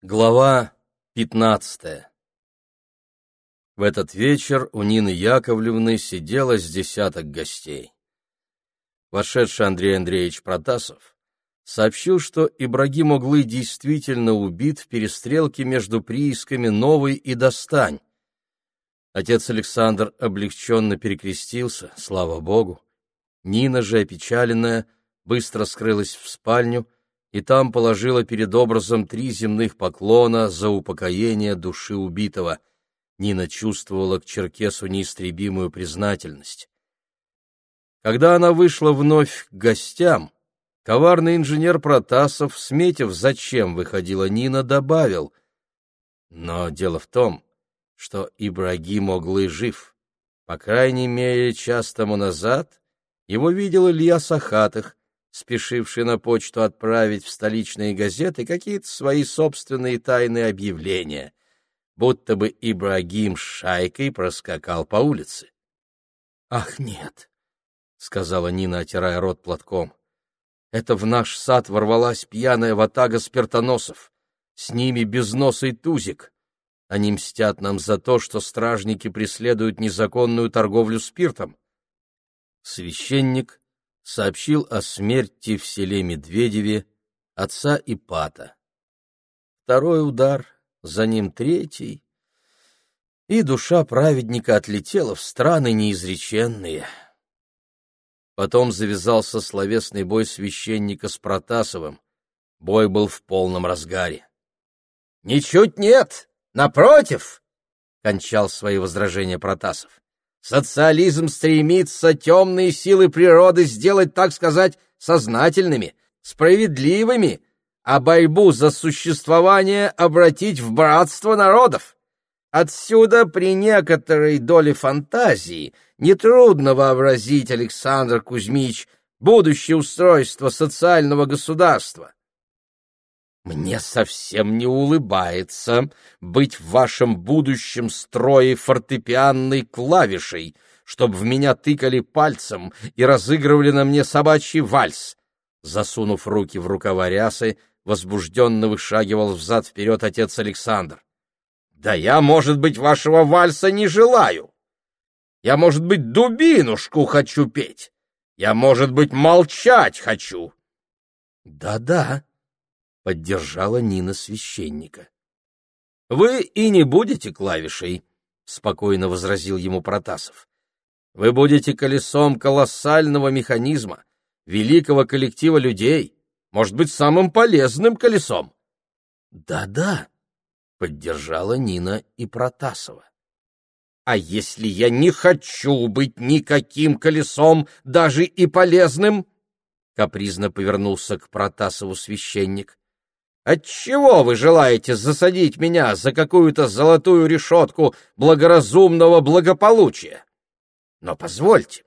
Глава пятнадцатая В этот вечер у Нины Яковлевны сидело с десяток гостей. Вошедший Андрей Андреевич Протасов сообщил, что Ибрагим Углы действительно убит в перестрелке между приисками Новый и Достань. Отец Александр облегченно перекрестился, слава богу. Нина же, опечаленная, быстро скрылась в спальню — и там положила перед образом три земных поклона за упокоение души убитого. Нина чувствовала к Черкесу неистребимую признательность. Когда она вышла вновь к гостям, коварный инженер Протасов, сметив, зачем выходила Нина, добавил. Но дело в том, что Ибрагим Оглы жив. По крайней мере, час тому назад его видел Илья Сахатых, спешивший на почту отправить в столичные газеты какие-то свои собственные тайные объявления, будто бы Ибрагим с шайкой проскакал по улице. — Ах, нет, — сказала Нина, отирая рот платком. — Это в наш сад ворвалась пьяная ватага спиртоносов. С ними безносый тузик. Они мстят нам за то, что стражники преследуют незаконную торговлю спиртом. Священник сообщил о смерти в селе Медведеве отца Ипата. Второй удар, за ним третий, и душа праведника отлетела в страны неизреченные. Потом завязался словесный бой священника с Протасовым. Бой был в полном разгаре. — Ничуть нет, напротив! — кончал свои возражения Протасов. Социализм стремится темные силы природы сделать, так сказать, сознательными, справедливыми, а борьбу за существование обратить в братство народов. Отсюда при некоторой доле фантазии нетрудно вообразить, Александр Кузьмич, будущее устройство социального государства. Мне совсем не улыбается быть в вашем будущем строе фортепианной клавишей, чтобы в меня тыкали пальцем и разыгрывали на мне собачий вальс. Засунув руки в рукава рясы, возбужденно вышагивал взад-вперед отец Александр. Да я, может быть, вашего вальса не желаю. Я, может быть, дубинушку хочу петь. Я, может быть, молчать хочу. Да-да, поддержала Нина священника. Вы и не будете клавишей, спокойно возразил ему Протасов. Вы будете колесом колоссального механизма, великого коллектива людей, может быть, самым полезным колесом. Да-да, поддержала Нина и Протасова. А если я не хочу быть никаким колесом, даже и полезным? Капризно повернулся к Протасову священник. Отчего вы желаете засадить меня за какую-то золотую решетку благоразумного благополучия? Но позвольте,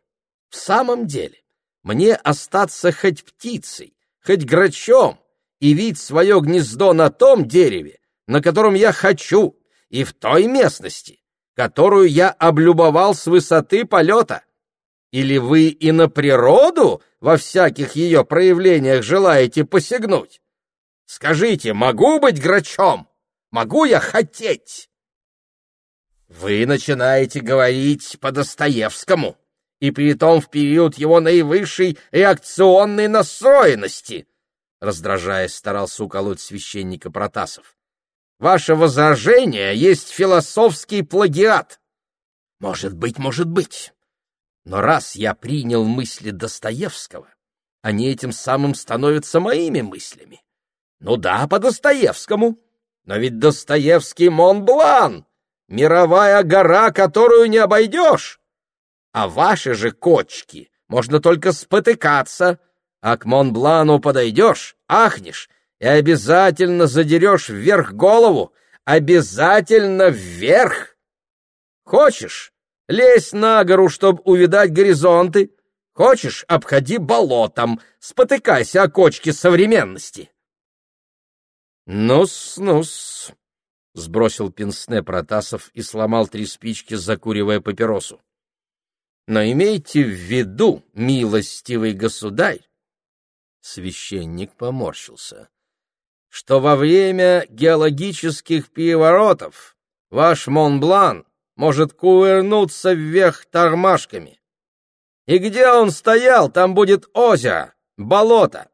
в самом деле, мне остаться хоть птицей, хоть грачом и вить свое гнездо на том дереве, на котором я хочу, и в той местности, которую я облюбовал с высоты полета. Или вы и на природу во всяких ее проявлениях желаете посягнуть? Скажите, могу быть грачом? Могу я хотеть? Вы начинаете говорить по Достоевскому, и при том в период его наивысшей реакционной настроенности, раздражаясь, старался уколоть священника Протасов. Ваше возражение есть философский плагиат. Может быть, может быть. Но раз я принял мысли Достоевского, они этим самым становятся моими мыслями. Ну да, по Достоевскому. Но ведь Достоевский Монблан, мировая гора, которую не обойдешь. А ваши же кочки можно только спотыкаться, а к Монблану подойдешь, ахнешь и обязательно задерешь вверх голову, обязательно вверх. Хочешь, лезь на гору, чтобы увидать горизонты. Хочешь, обходи болотом, спотыкайся о кочке современности. «Ну-с, ну-с», — сбросил пенсне Протасов и сломал три спички, закуривая папиросу. «Но имейте в виду, милостивый государь!» Священник поморщился. что во время геологических переворотов ваш Монблан может кувырнуться вверх тормашками. И где он стоял, там будет озеро, болото.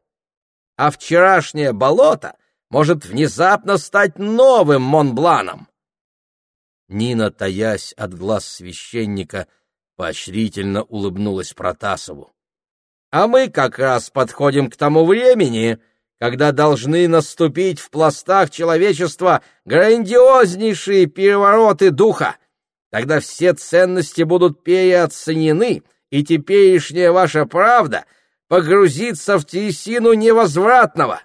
А вчерашнее болото может внезапно стать новым Монбланом. Нина, таясь от глаз священника, поощрительно улыбнулась Протасову. А мы как раз подходим к тому времени, когда должны наступить в пластах человечества грандиознейшие перевороты духа. Тогда все ценности будут переоценены, и теперешняя ваша правда погрузится в трясину невозвратного.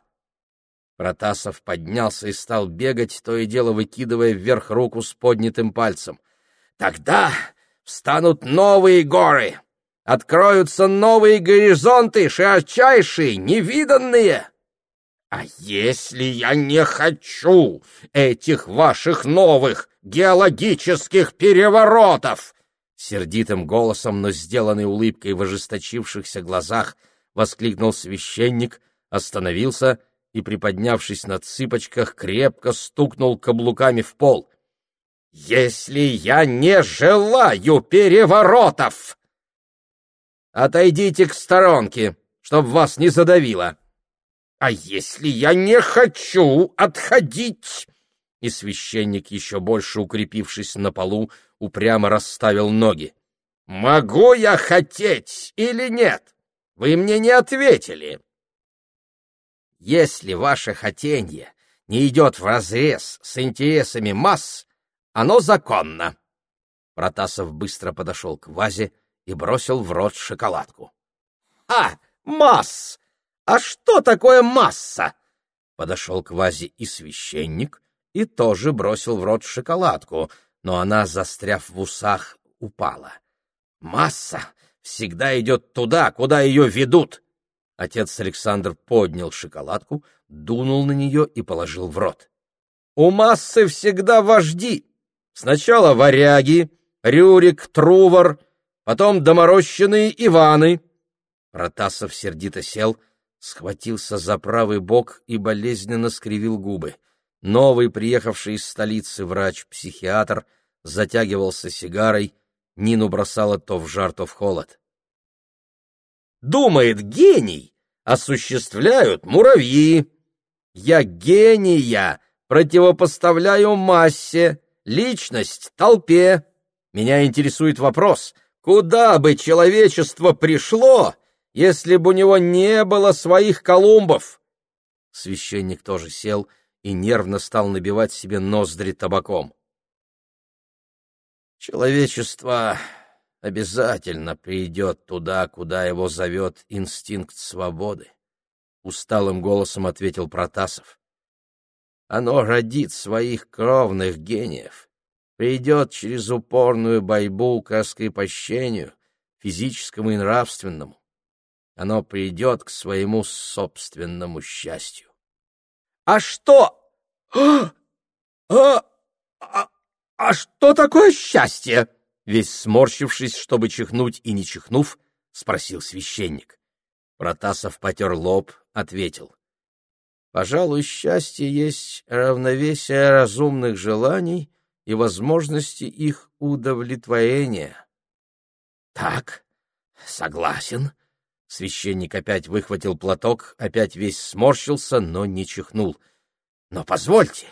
Протасов поднялся и стал бегать, то и дело выкидывая вверх руку с поднятым пальцем. «Тогда встанут новые горы, откроются новые горизонты, широчайшие, невиданные!» «А если я не хочу этих ваших новых геологических переворотов?» Сердитым голосом, но сделанной улыбкой в ожесточившихся глазах, воскликнул священник, остановился и, приподнявшись на цыпочках, крепко стукнул каблуками в пол. «Если я не желаю переворотов!» «Отойдите к сторонке, чтоб вас не задавило!» А если я не хочу отходить? И священник, еще больше укрепившись на полу, упрямо расставил ноги. Могу я хотеть или нет? Вы мне не ответили. Если ваше хотенье не идет вразрез с интересами масс, оно законно. Протасов быстро подошел к вазе и бросил в рот шоколадку. — А, масс! «А что такое масса?» Подошел к вазе и священник, и тоже бросил в рот шоколадку, но она, застряв в усах, упала. «Масса всегда идет туда, куда ее ведут!» Отец Александр поднял шоколадку, дунул на нее и положил в рот. «У массы всегда вожди. Сначала варяги, Рюрик, Трувор, потом доморощенные Иваны». Протасов сердито сел — схватился за правый бок и болезненно скривил губы. Новый, приехавший из столицы врач-психиатр, затягивался сигарой, Нину бросало то в жар, то в холод. «Думает гений, осуществляют муравьи. Я гения противопоставляю массе, личность толпе. Меня интересует вопрос, куда бы человечество пришло, если бы у него не было своих Колумбов. Священник тоже сел и нервно стал набивать себе ноздри табаком. Человечество обязательно придет туда, куда его зовет инстинкт свободы, — усталым голосом ответил Протасов. Оно родит своих кровных гениев, придет через упорную борьбу к раскрепощению, физическому и нравственному оно придет к своему собственному счастью. — А что? А, а, а, что такое счастье? Весь сморщившись, чтобы чихнуть и не чихнув, спросил священник. Протасов потер лоб, ответил. Пожалуй, счастье есть равновесие разумных желаний и возможности их удовлетворения. — Так, согласен, Священник опять выхватил платок, опять весь сморщился, но не чихнул. Но позвольте,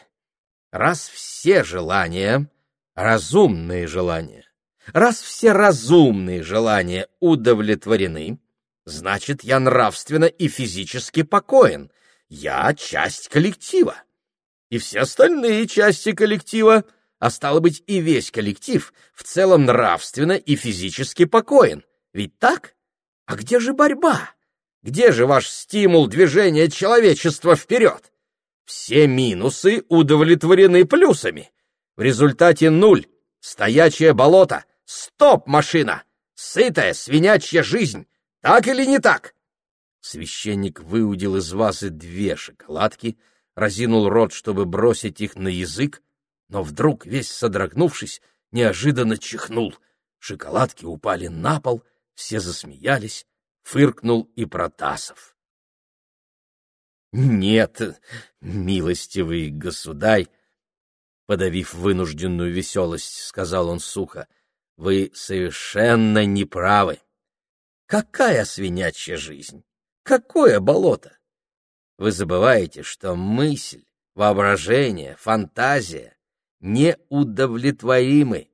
раз все желания — разумные желания, раз все разумные желания удовлетворены, значит, я нравственно и физически покоен, я часть коллектива. И все остальные части коллектива, а стало быть и весь коллектив, в целом нравственно и физически покоен. Ведь так? — а где же борьба? Где же ваш стимул движения человечества вперед? Все минусы удовлетворены плюсами. В результате нуль, стоячее болото, стоп-машина, сытая свинячья жизнь. Так или не так? Священник выудил из вазы две шоколадки, разинул рот, чтобы бросить их на язык, но вдруг, весь содрогнувшись, неожиданно чихнул. Шоколадки упали на пол, все засмеялись, фыркнул и Протасов. Нет, милостивый государь, подавив вынужденную веселость, сказал он сухо, вы совершенно неправы. Какая свинячья жизнь? Какое болото? Вы забываете, что мысль, воображение, фантазия неудовлетворимы.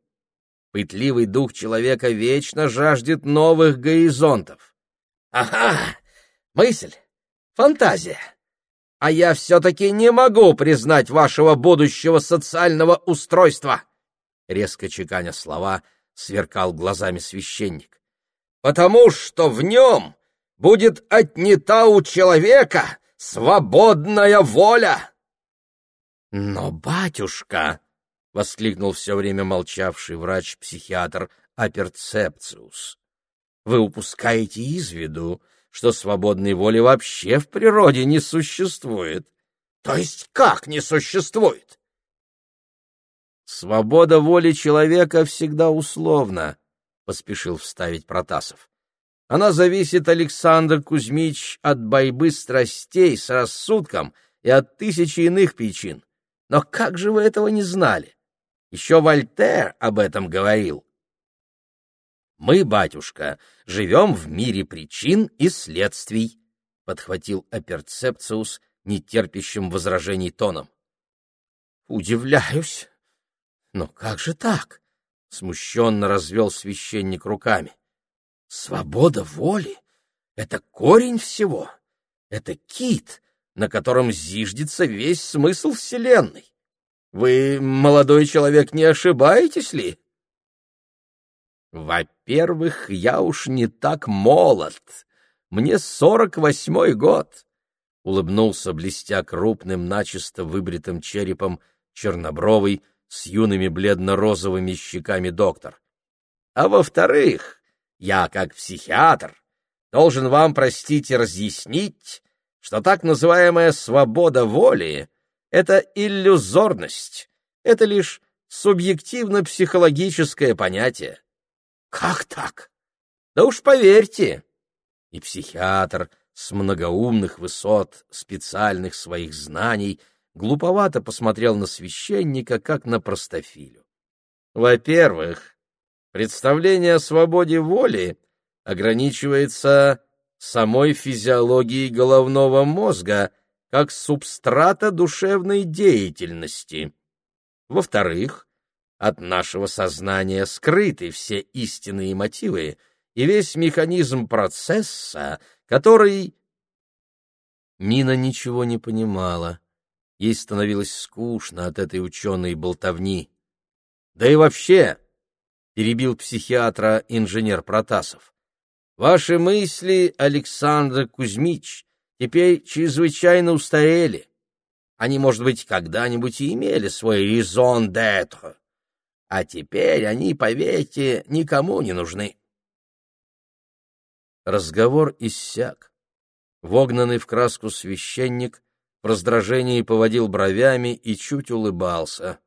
Пытливый дух человека вечно жаждет новых горизонтов. Ага, мысль, фантазия. А я все-таки не могу признать вашего будущего социального устройства. Резко чеканя слова, сверкал глазами священник. Потому что в нем будет отнята у человека свободная воля. Но, батюшка, — воскликнул все время молчавший врач-психиатр Аперцепциус, — вы упускаете из виду, что свободной воли вообще в природе не существует. То есть как не существует? Свобода воли человека всегда условна, — поспешил вставить Протасов. Она зависит, Александр Кузьмич, от борьбы страстей с рассудком и от тысячи иных причин. Но как же вы этого не знали? Еще Вольтер об этом говорил. Мы, батюшка, живем в мире причин и следствий, подхватил Аперцепциус нетерпящим возражений тоном. Удивляюсь. Но как же так? Смущенно развел священник руками. Свобода воли — это корень всего. Это кит, на котором зиждется весь смысл Вселенной. Вы, молодой человек, не ошибаетесь ли? Во-первых, я уж не так молод. Мне сорок восьмой год. Улыбнулся, блестя крупным, начисто выбритым черепом, чернобровый, с юными бледно-розовыми щеками доктор. А во-вторых, я, как психиатр, должен вам, простите, разъяснить, что так называемая свобода воли — это иллюзорность, это лишь субъективно-психологическое понятие. Как так? Да уж поверьте. И психиатр с многоумных высот специальных своих знаний глуповато посмотрел на священника, как на простофилю. Во-первых, представление о свободе воли ограничивается самой физиологии головного мозга как субстрата душевной деятельности. Во-вторых, от нашего сознания скрыты все истинные мотивы и весь механизм процесса, который... Нина ничего не понимала. Ей становилось скучно от этой ученой болтовни. Да и вообще, — перебил психиатра инженер Протасов, Ваши мысли, Александр Кузьмич, теперь чрезвычайно устарели. Они, может быть, когда-нибудь и имели свой резон d'être, а теперь они, поверьте, никому не нужны. Разговор иссяк. Вогнанный в краску священник в раздражении поводил бровями и чуть улыбался.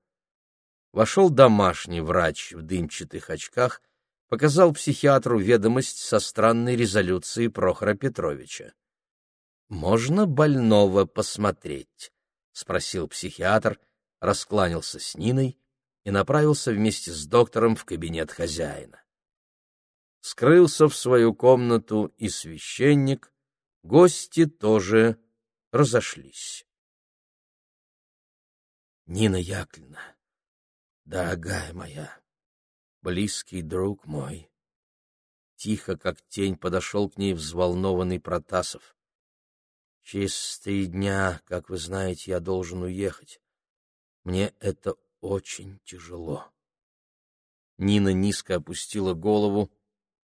Вошел домашний врач в дымчатых очках показал психиатру ведомость со странной резолюцией Прохора Петровича. «Можно больного посмотреть?» — спросил психиатр, раскланялся с Ниной и направился вместе с доктором в кабинет хозяина. Скрылся в свою комнату и священник, гости тоже разошлись. Нина Яковлевна, дорогая моя, близкий друг мой. Тихо, как тень, подошел к ней взволнованный Протасов. Через три дня, как вы знаете, я должен уехать. Мне это очень тяжело. Нина низко опустила голову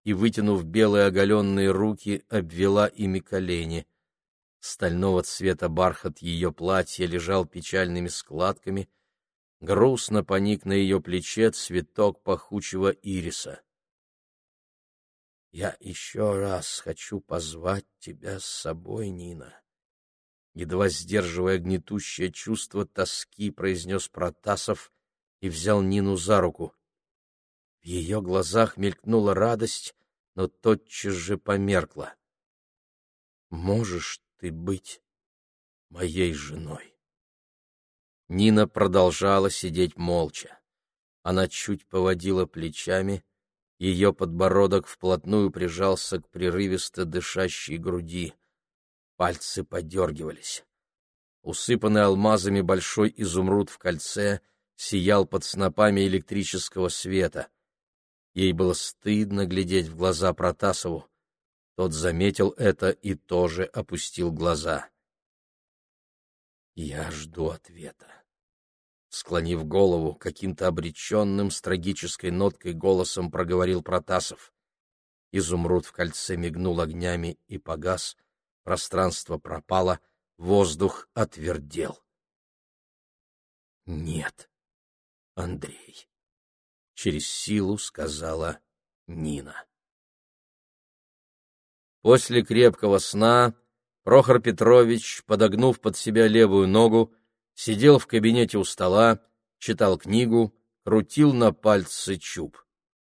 и, вытянув белые оголенные руки, обвела ими колени. Стального цвета бархат ее платья лежал печальными складками — грустно поник на ее плече цветок пахучего ириса. «Я еще раз хочу позвать тебя с собой, Нина», едва сдерживая гнетущее чувство тоски, произнес Протасов и взял Нину за руку. В ее глазах мелькнула радость, но тотчас же померкла. «Можешь ты быть моей женой. Нина продолжала сидеть молча. Она чуть поводила плечами, ее подбородок вплотную прижался к прерывисто дышащей груди. Пальцы подергивались. Усыпанный алмазами большой изумруд в кольце сиял под снопами электрического света. Ей было стыдно глядеть в глаза Протасову. Тот заметил это и тоже опустил глаза. «Я жду ответа», склонив голову, каким-то обреченным с трагической ноткой голосом проговорил Протасов. Изумруд в кольце мигнул огнями и погас, пространство пропало, воздух отвердел. «Нет, Андрей», — через силу сказала Нина. После крепкого сна Прохор Петрович, подогнув под себя левую ногу, сидел в кабинете у стола, читал книгу, крутил на пальце чуб.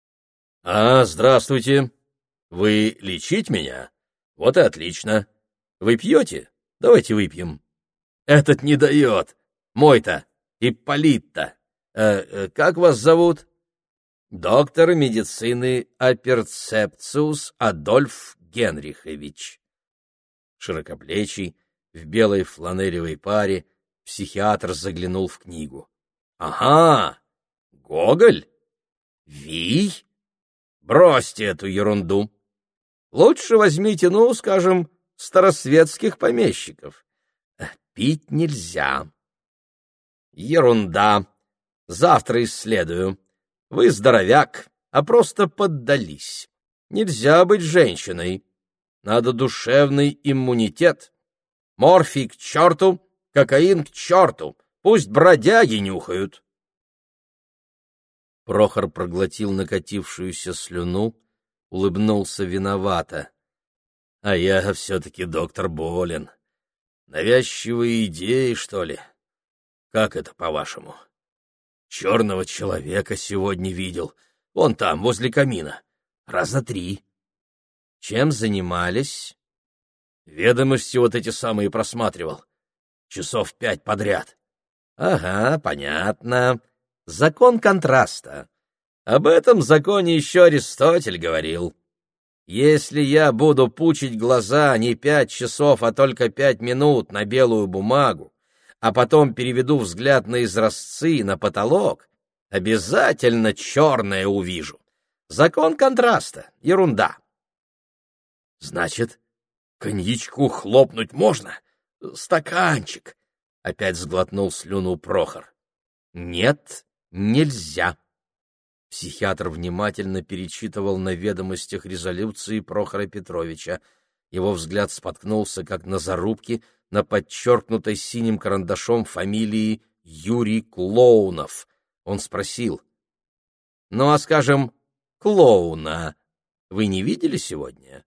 — А, здравствуйте. Вы лечить меня? Вот и отлично. Вы пьете? Давайте выпьем. Этот не дает. Мой-то. Ипполит-то. Э, э, как вас зовут? Доктор медицины Аперцепциус Адольф Генрихович. Широкоплечий, в белой фланелевой паре, Психиатр заглянул в книгу. — Ага, Гоголь? Вий? Бросьте эту ерунду. Лучше возьмите, ну, скажем, старосветских помещиков. Пить нельзя. Ерунда. Завтра исследую. Вы здоровяк, а просто поддались. Нельзя быть женщиной. Надо душевный иммунитет. Морфий к черту, Кокаин к черту! Пусть бродяги нюхают!» Прохор проглотил накатившуюся слюну, улыбнулся виновато. «А я все-таки доктор болен. Навязчивые идеи, что ли? Как это, по-вашему? Черного человека сегодня видел. Он там, возле камина. Раза три. Чем занимались? Ведомости вот эти самые просматривал. Часов пять подряд. Ага, понятно. Закон контраста. Об этом законе еще Аристотель говорил. Если я буду пучить глаза не пять часов, а только пять минут на белую бумагу, а потом переведу взгляд на изразцы, на потолок, обязательно черное увижу. Закон контраста. Ерунда. Значит, коньячку хлопнуть можно? стаканчик, — опять сглотнул слюну Прохор. — Нет, нельзя. Психиатр внимательно перечитывал на ведомостях резолюции Прохора Петровича. Его взгляд споткнулся, как на зарубке, на подчеркнутой синим карандашом фамилии Юрий Клоунов. Он спросил. — Ну, а, скажем, клоуна вы не видели сегодня?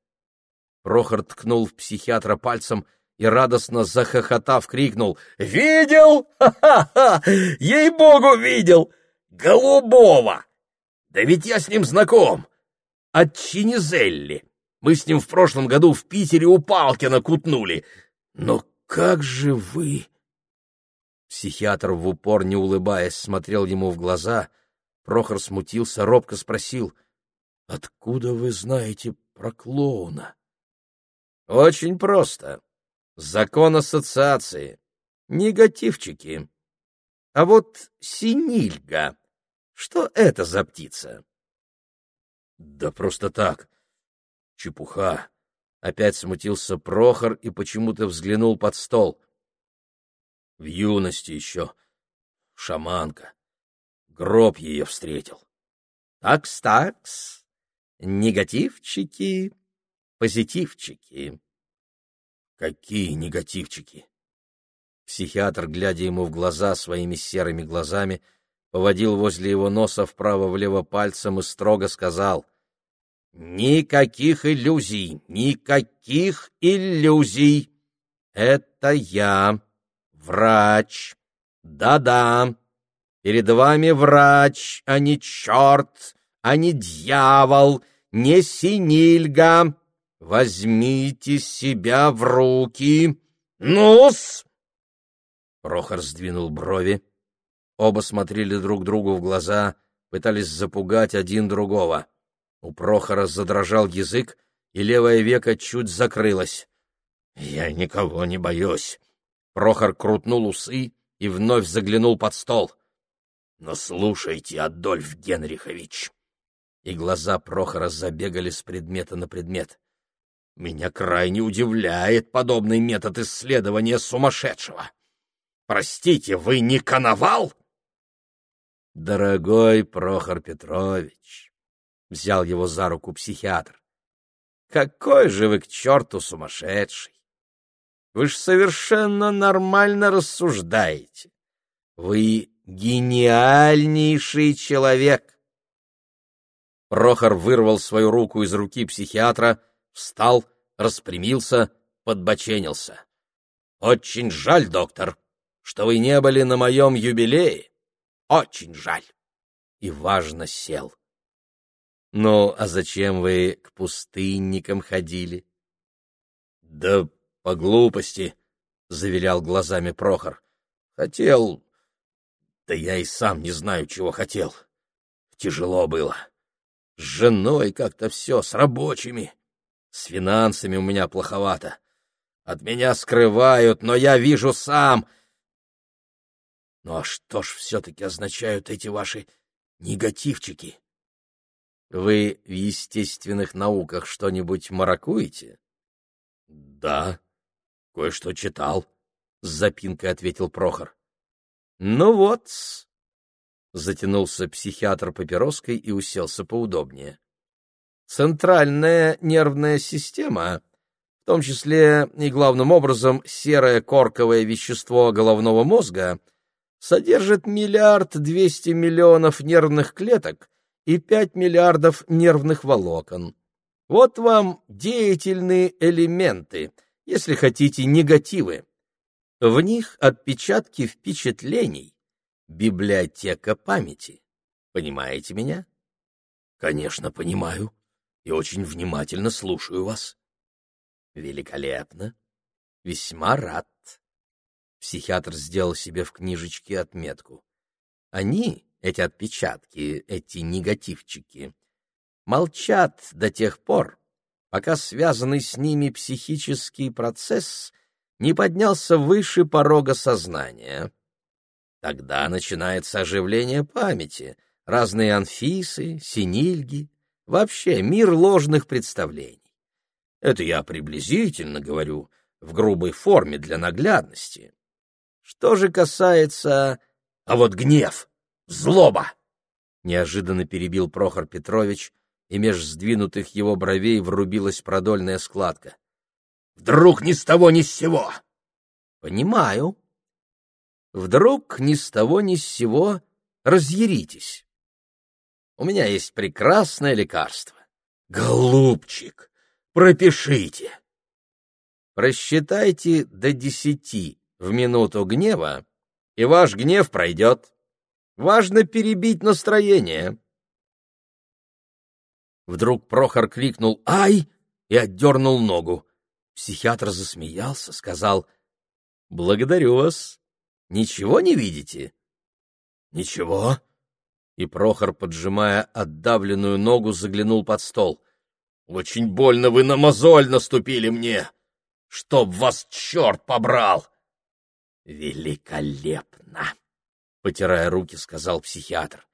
Прохор ткнул в психиатра пальцем — и, радостно захохотав, крикнул «Видел? Ха-ха-ха! Ей-богу, видел! Голубого! Да ведь я с ним знаком! От Чинизелли! Мы с ним в прошлом году в Питере у Палкина кутнули! Но как же вы...» Психиатр в упор, не улыбаясь, смотрел ему в глаза. Прохор смутился, робко спросил «Откуда вы знаете про клоуна?» «Очень просто», Закон ассоциации. Негативчики. А вот синильга. Что это за птица? Да просто так. Чепуха. Опять смутился Прохор и почему-то взглянул под стол. В юности еще. Шаманка. Гроб ее встретил. Такс-такс. Негативчики, позитивчики. Какие негативчики! Психиатр, глядя ему в глаза своими серыми глазами, поводил возле его носа вправо-влево пальцем и строго сказал «Никаких иллюзий, никаких иллюзий! Это я, врач, да-да, перед вами врач, а не черт, а не дьявол, не синильга!» Возьмите себя в руки. Ну-с, Прохор сдвинул брови. Оба смотрели друг другу в глаза, пытались запугать один другого. У Прохора задрожал язык, и левое веко чуть закрылось. «Я никого не боюсь». Прохор крутнул усы и вновь заглянул под стол. «Но слушайте, Адольф Генрихович!» И глаза Прохора забегали с предмета на предмет. «Меня крайне удивляет подобный метод исследования сумасшедшего. Простите, вы не коновал?» «Дорогой Прохор Петрович!» — взял его за руку психиатр. «Какой же вы к черту сумасшедший! Вы ж совершенно нормально рассуждаете. Вы гениальнейший человек. Прохор вырвал свою руку из руки психиатра, встал, распрямился, подбоченился. Очень жаль, доктор, что вы не были на моем юбилее. Очень жаль. И важно сел. Ну, а зачем вы к пустынникам ходили? Да по глупости, — завилял глазами Прохор. Хотел... Да я и сам не знаю, чего хотел. Тяжело было. С женой как-то все, с рабочими. С финансами у меня плоховато. От меня скрывают, но я вижу сам. Ну а что ж все-таки означают эти ваши негативчики? Вы в естественных науках что-нибудь маракуете? Да, Кое-что читал, — с запинкой ответил Прохор. — Ну вот, — затянулся психиатр папироской и уселся поудобнее. Центральная нервная система, в том числе и главным образом серое корковое вещество головного мозга, содержит миллиард двести миллионов нервных клеток и пять миллиардов нервных волокон. Вот вам деятельные элементы — если хотите, негативы. В них отпечатки впечатлений, библиотека памяти. Понимаете меня? Конечно, понимаю и очень внимательно слушаю вас. Великолепно. Весьма рад. Психиатр сделал себе в книжечке отметку. Они, эти отпечатки, эти негативчики, молчат до тех пор, пока связанный с ними психический процесс не поднялся выше порога сознания. Тогда начинается оживление памяти, разные анфисы, синильги, вообще мир ложных представлений. Это я приблизительно говорю, в грубой форме для наглядности. Что же касается... А вот гнев, злоба! Неожиданно перебил Прохор Петрович, и меж сдвинутых его бровей врубилась продольная складка. «Вдруг ни с того ни с сего!» «Понимаю. Вдруг ни с того ни с сего разъяритесь. У меня есть прекрасное лекарство. Голубчик, пропишите!» Просчитайте до десяти в минуту гнева, и ваш гнев пройдет. Важно перебить настроение. Вдруг Прохор крикнул «Ай!» и отдернул ногу. Психиатр засмеялся, сказал «Благодарю вас. Ничего не видите?» «Ничего». И Прохор, поджимая отдавленную ногу, заглянул под стол. «Очень больно вы на мозоль наступили мне! Чтоб вас черт побрал!» «Великолепно!» — потирая руки, сказал психиатр.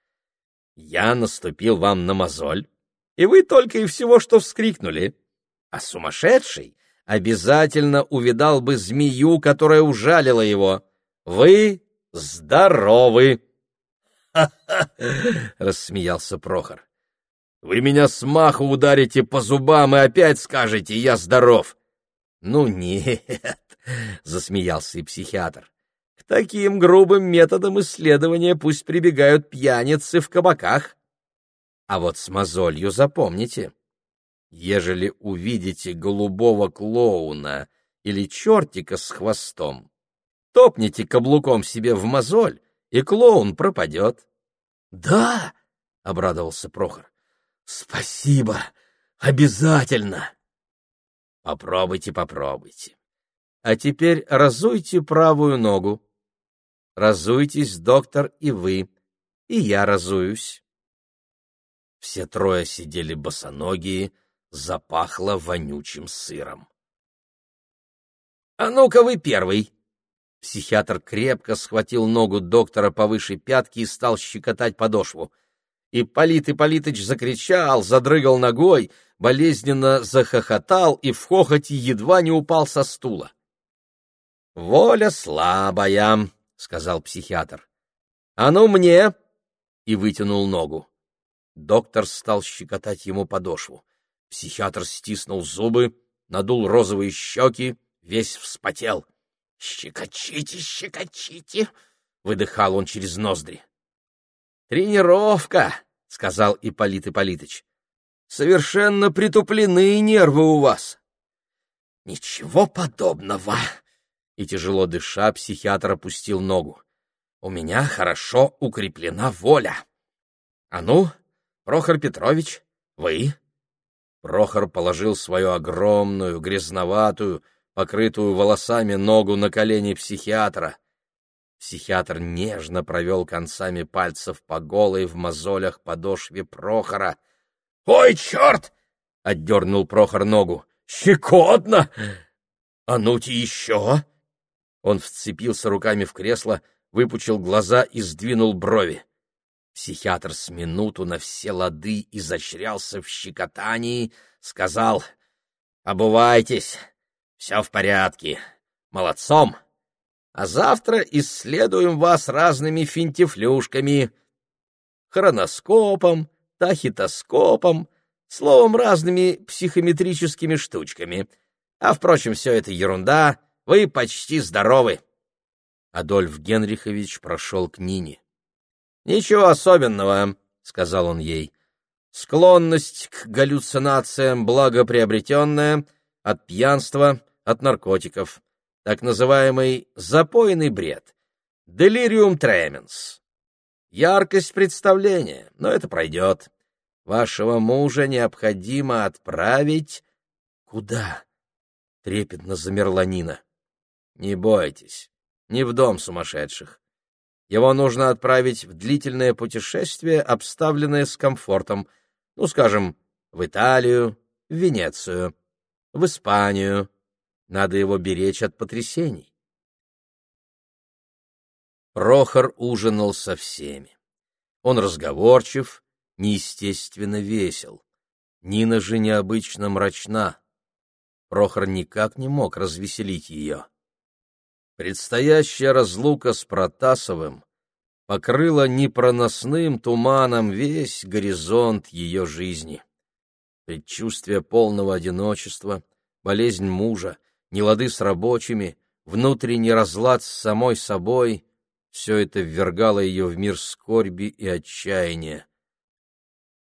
«Я наступил вам на мозоль, и вы только и всего что вскрикнули. А сумасшедший обязательно увидал бы змею, которая ужалила его. Вы здоровы! — рассмеялся Прохор. — Вы меня с маху ударите по зубам и опять скажете «я здоров». — Ну нет, — засмеялся и психиатр. — К таким грубым методам исследования пусть прибегают пьяницы в кабаках. А вот с мозолью запомните. Ежели увидите голубого клоуна или чертика с хвостом, топните каблуком себе в мозоль, и клоун пропадет. — Да, — обрадовался Прохор, — спасибо, обязательно. — Попробуйте, попробуйте. А теперь разуйте правую ногу. Разуйтесь, доктор, и вы, и я разуюсь. Все трое сидели босоногие, запахло вонючим сыром. — А ну-ка вы первый! Психиатр крепко схватил ногу доктора повыше пятки и стал щекотать подошву. И Ипполит Ипполитыч закричал, задрыгал ногой, болезненно захохотал и в хохоте едва не упал со стула. — Воля слабая, — сказал психиатр. — А ну мне! — и вытянул ногу. Доктор стал щекотать ему подошву. Психиатр стиснул зубы, надул розовые щеки, весь вспотел. — Щекочите, щекочите! — выдыхал он через ноздри. — Тренировка, — сказал Ипполит Ипполитыч. — Совершенно притуплены нервы у вас. — Ничего подобного! И тяжело дыша, психиатр опустил ногу. — У меня хорошо укреплена воля. — А ну, Прохор Петрович, вы? Прохор положил свою огромную, грязноватую, покрытую волосами ногу на колени психиатра. Психиатр нежно провел концами пальцев по голой в мозолях подошве Прохора. — Ой, черт! — отдернул Прохор ногу. — Щекотно! А ну-те еще! Он вцепился руками в кресло, выпучил глаза и сдвинул брови. Психиатр с минуту на все лады изощрялся в щекотании, сказал «Обувайтесь, все в порядке, молодцом, а завтра исследуем вас разными финтифлюшками, хроноскопом, тахитоскопом, словом, разными психометрическими штучками. А, впрочем, все это ерунда, вы почти здоровы». Адольф Генрихович прошел к Нине. «Ничего особенного», — сказал он ей. «Склонность к галлюцинациям благоприобретенная от пьянства, от наркотиков, так называемый запойный бред, делириум тременс. Яркость представления, но это пройдет. Вашего мужа необходимо отправить... Куда? Трепетно замерла Нина. Не бойтесь, не в дом сумасшедших. Его нужно отправить в длительное путешествие, обставленное с комфортом, ну, скажем, в Италию, в Венецию, в Испанию. Надо его беречь от потрясений. Прохор ужинал со всеми. Он разговорчив, неестественно весел. Нина же необычно мрачна. Прохор никак не мог развеселить ее. Предстоящая разлука с Протасовым покрыла непроносным туманом весь горизонт ее жизни. Предчувствие полного одиночества, болезнь мужа, нелады с рабочими, внутренний разлад с самой собой — все это ввергало ее в мир скорби и отчаяния.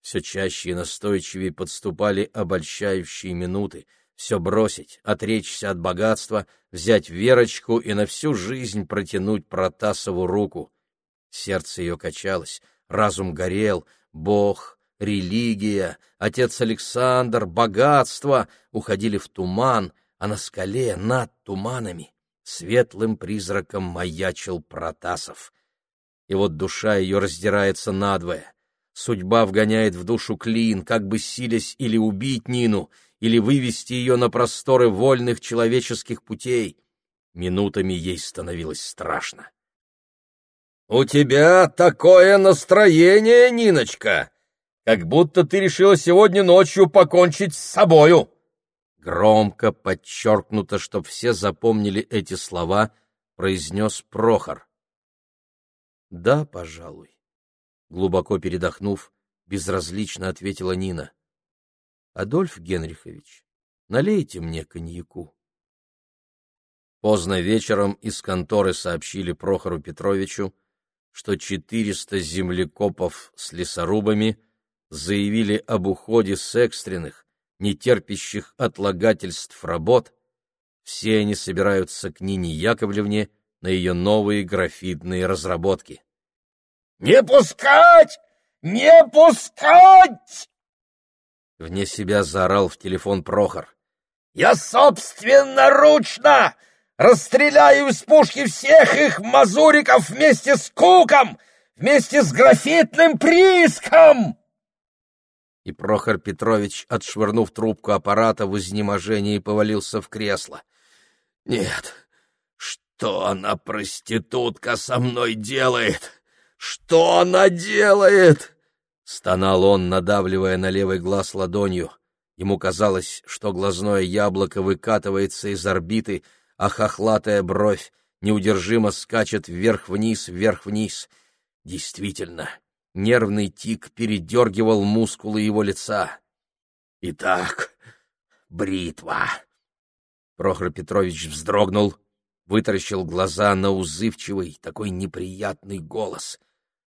Все чаще и настойчивее подступали обольщающие минуты — все бросить, отречься от богатства, взять Верочку и на всю жизнь протянуть Протасову руку. Сердце ее качалось, разум горел, Бог, религия, отец Александр, богатство уходили в туман, а на скале над туманами светлым призраком маячил Протасов. И вот душа ее раздирается надвое. Судьба вгоняет в душу клин, как бы силясь или убить Нину, или вывести ее на просторы вольных человеческих путей. Минутами ей становилось страшно. — У тебя такое настроение, Ниночка, как будто ты решила сегодня ночью покончить с собою. Громко, подчеркнуто, чтоб все запомнили эти слова, произнес Прохор. — Да, пожалуй. Глубоко передохнув, безразлично ответила Нина. Адольф Генрихович, налейте мне коньяку. Поздно вечером из конторы сообщили Прохору Петровичу, что 400 землекопов с лесорубами заявили об уходе с экстренных, нетерпящих отлагательств работ. Все они собираются к Нине Яковлевне на ее новые графитные разработки. «Не пускать! Не пускать!» Вне себя заорал в телефон Прохор. «Я собственноручно Расстреляю из пушки всех их мазуриков вместе с Куком, вместе с графитным прииском!» И Прохор Петрович, отшвырнув трубку аппарата, в изнеможении повалился в кресло. «Нет, что она, проститутка, со мной делает? Что она делает?» Стонал он, надавливая на левый глаз ладонью. Ему казалось, что глазное яблоко выкатывается из орбиты, а хохлатая бровь неудержимо скачет вверх-вниз, вверх-вниз. Действительно, нервный тик передергивал мускулы его лица. «Итак, бритва!» Прохор Петрович вздрогнул, вытаращил глаза на узывчивый, такой неприятный голос.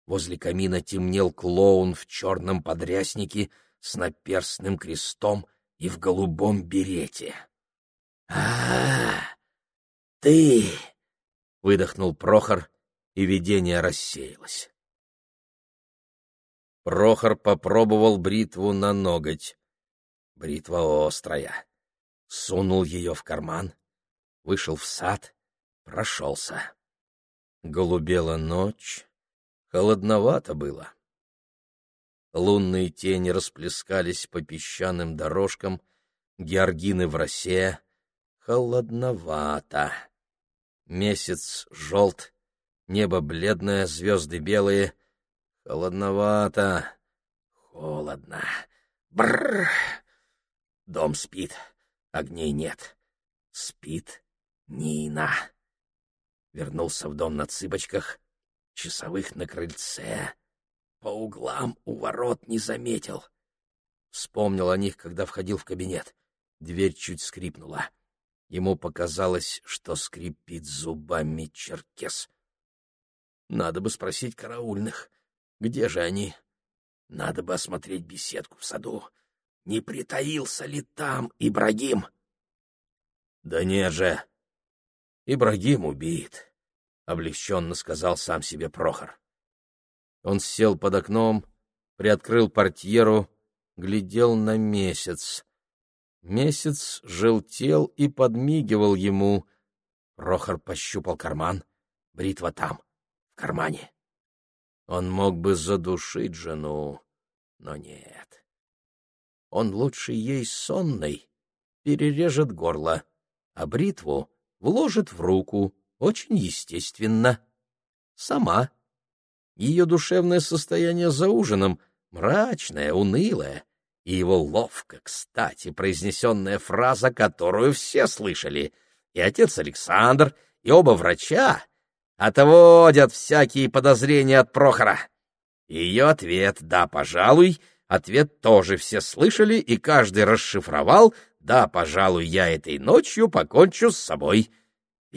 Возле камина темнел клоун в черном подряснике с наперстным крестом и в голубом берете. а, ты!» — выдохнул Прохор, и видение рассеялось. Прохор попробовал бритву на ноготь. Бритва острая. Сунул ее в карман, вышел в сад, прошелся. Голубела ночь, холодновато было. Лунные тени расплескались по песчаным дорожкам, георгины в росе. Холодновато. Месяц желт, небо бледное, звезды белые. Холодновато. Холодно. Бррр. Дом спит, огней нет. Спит Нина. Вернулся в дом на цыпочках, часовых на крыльце. По углам у ворот не заметил. Вспомнил о них, когда входил в кабинет. Дверь чуть скрипнула. Ему показалось, что скрипит зубами черкес. Надо бы спросить караульных, где же они? Надо бы осмотреть беседку в саду. Не притаился ли там Ибрагим? Да нет же. Ибрагим убит, — облегченно сказал сам себе Прохор. Он сел под окном, приоткрыл портьеру, глядел на месяц. Месяц желтел и подмигивал ему. Прохор пощупал карман. Бритва там, в кармане. Он мог бы задушить жену, но нет. Он лучше ей сонной перережет горло, а бритву вложит в руку, очень естественно. Сама. Ее душевное состояние за ужином мрачное, унылое, и его ловко, кстати, произнесенная фраза, которую все слышали, и отец Александр, и оба врача, отводят всякие подозрения от Прохора. Ее ответ «да, пожалуй», ответ тоже все слышали, и каждый расшифровал «да, пожалуй, я этой ночью покончу с собой».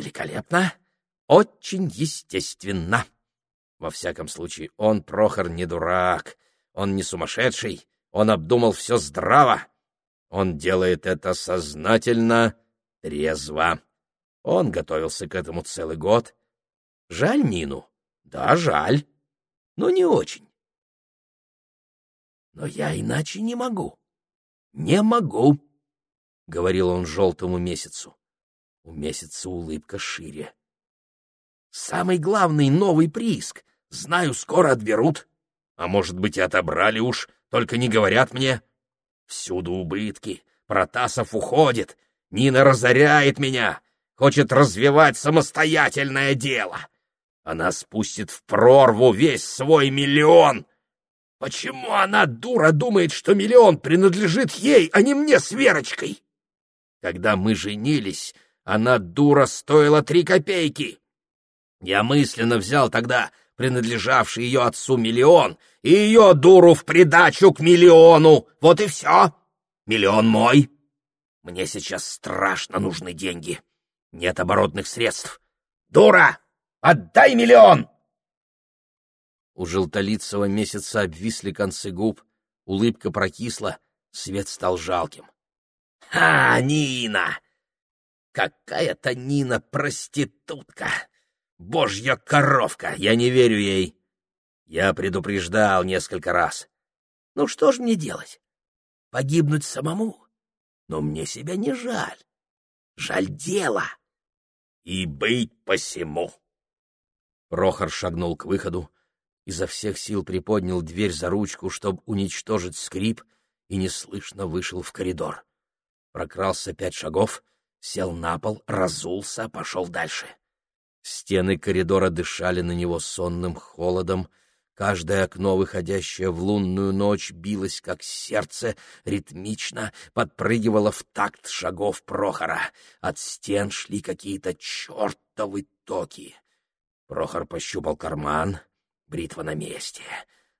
Великолепно, очень естественно. Во всяком случае, он, Прохор, не дурак, он не сумасшедший, он обдумал все здраво. Он делает это сознательно, трезво. Он готовился к этому целый год. Жаль Нину? Да, жаль. Но не очень. Но я иначе не могу. Не могу, — говорил он желтому месяцу. У месяца улыбка шире. Самый главный новый прииск. Знаю, скоро отберут. А может быть, и отобрали уж, только не говорят мне. Всюду убытки. Протасов уходит. Нина разоряет меня. Хочет развивать самостоятельное дело. Она спустит в прорву весь свой миллион. Почему она, дура, думает, что миллион принадлежит ей, а не мне с Верочкой? Когда мы женились, она, дура, стоила три копейки. Я мысленно взял тогда принадлежавший ее отцу миллион, и ее дуру в придачу к миллиону. Вот и все. Миллион мой. Мне сейчас страшно нужны деньги. Нет оборотных средств. Дура, отдай миллион! У желтолицего месяца обвисли концы губ, улыбка прокисла, свет стал жалким. «А, Нина! Какая-то Нина проститутка! Божья коровка! Я не верю ей! Я предупреждал несколько раз. Ну что ж мне делать? Погибнуть самому? Но мне себя не жаль. Жаль дело. и быть посему. Прохор шагнул к выходу, изо всех сил приподнял дверь за ручку, чтобы уничтожить скрип, и неслышно вышел в коридор. Прокрался пять шагов, сел на пол, разулся, пошел дальше. Стены коридора дышали на него сонным холодом, Каждое окно, выходящее в лунную ночь, билось, как сердце, ритмично подпрыгивало в такт шагов Прохора. От стен шли какие-то чертовы токи. Прохор пощупал карман, бритва на месте.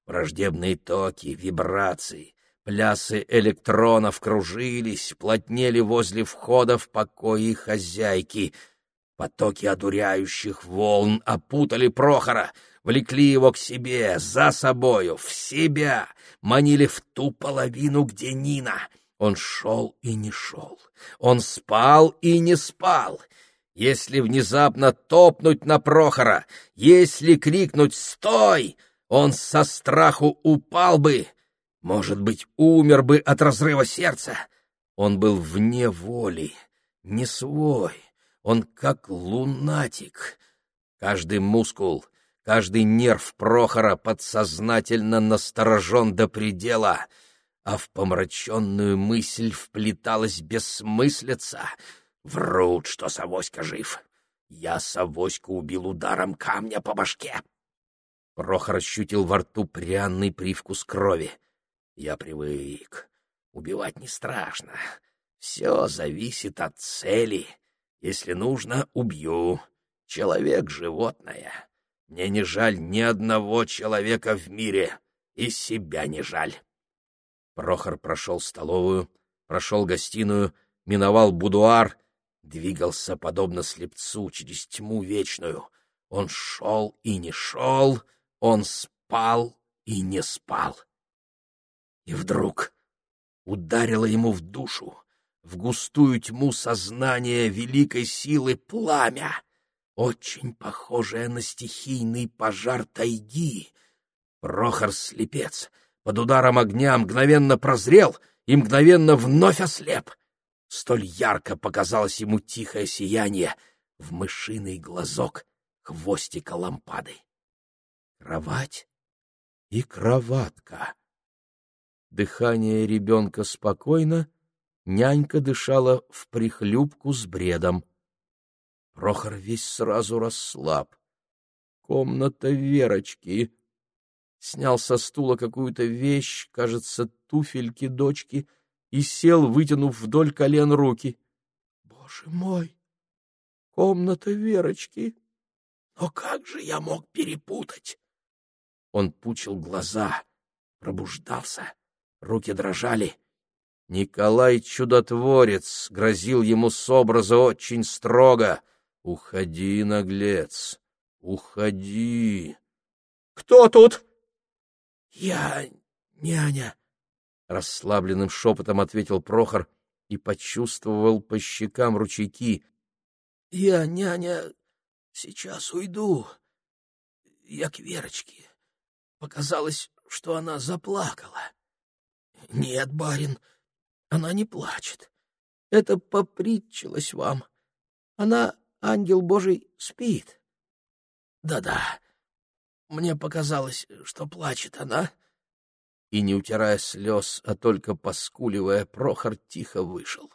Враждебные токи, вибрации, плясы электронов кружились, плотнели возле входа в покои хозяйки. Потоки одуряющих волн опутали Прохора — влекли его к себе, за собою, в себя, манили в ту половину, где Нина. Он шел и не шел, он спал и не спал. Если внезапно топнуть на Прохора, если крикнуть «Стой!», он со страху упал бы, может быть, умер бы от разрыва сердца. Он был вне воли, не свой, он как лунатик. Каждый мускул, Каждый нерв Прохора подсознательно насторожен до предела, а в помраченную мысль вплеталась бессмыслица. Врут, что Савоська жив. Я Савоську убил ударом камня по башке. Прохор ощутил во рту пряный привкус крови. Я привык. Убивать не страшно. Все зависит от цели. Если нужно, убью. Человек — животное. Мне не жаль ни одного человека в мире, и себя не жаль. Прохор прошел столовую, прошел гостиную, миновал будуар, двигался, подобно слепцу, через тьму вечную. Он шел и не шел, он спал и не спал. И вдруг ударило ему в душу, в густую тьму сознания великой силы пламя очень похожее на стихийный пожар тайги. Прохор-слепец под ударом огня мгновенно прозрел и мгновенно вновь ослеп. Столь ярко показалось ему тихое сияние в мышиный глазок хвостика лампады. Кровать и кроватка. Дыхание ребенка спокойно, нянька дышала в прихлюпку с бредом. Прохор весь сразу расслаб. Комната Верочки. Снял со стула какую-то вещь, кажется, туфельки дочки, и сел, вытянув вдоль колен руки. Боже мой! Комната Верочки! Но как же я мог перепутать? Он пучил глаза, пробуждался, руки дрожали. Николай Чудотворец грозил ему с образа очень строго — Уходи, наглец, уходи. Кто тут? Я няня, расслабленным шепотом ответил Прохор и почувствовал по щекам ручейки. Я няня, сейчас уйду. Я к Верочке. Показалось, что она заплакала. Нет, барин, она не плачет. Это попритчилось вам. Она ангел Божий спит. Да-да, мне показалось, что плачет она. И, не утирая слез, а только поскуливая, Прохор тихо вышел.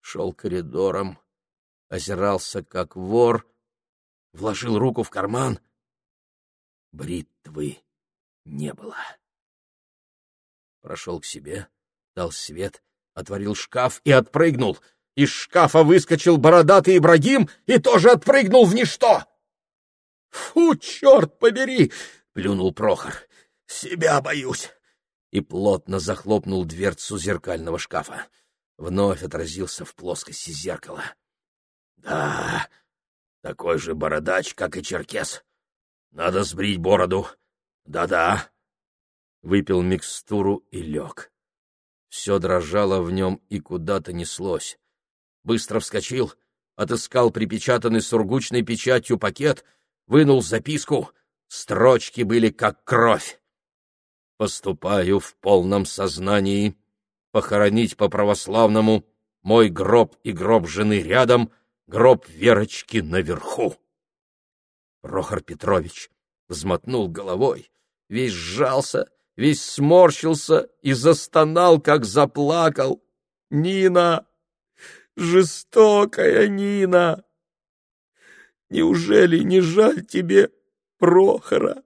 Шел коридором, озирался, как вор, вложил руку в карман. Бритвы не было. Прошел к себе, дал свет, отворил шкаф и отпрыгнул — из шкафа выскочил бородатый Ибрагим и тоже отпрыгнул в ничто. — Фу, черт побери! — плюнул Прохор. — Себя боюсь! И плотно захлопнул дверцу зеркального шкафа. Вновь отразился в плоскости зеркала. — Да, такой же бородач, как и черкес. Надо сбрить бороду. Да-да. Выпил микстуру и лег. Все дрожало в нем и куда-то неслось быстро вскочил, отыскал припечатанный сургучной печатью пакет, вынул записку. Строчки были как кровь. «Поступаю в полном сознании. Похоронить по-православному. Мой гроб и гроб жены рядом. гроб Верочки наверху. Прохор Петрович взмотнул головой, весь сжался, весь сморщился и застонал, как заплакал. «Нина! Жестокая Нина! Неужели не жаль тебе Прохора?»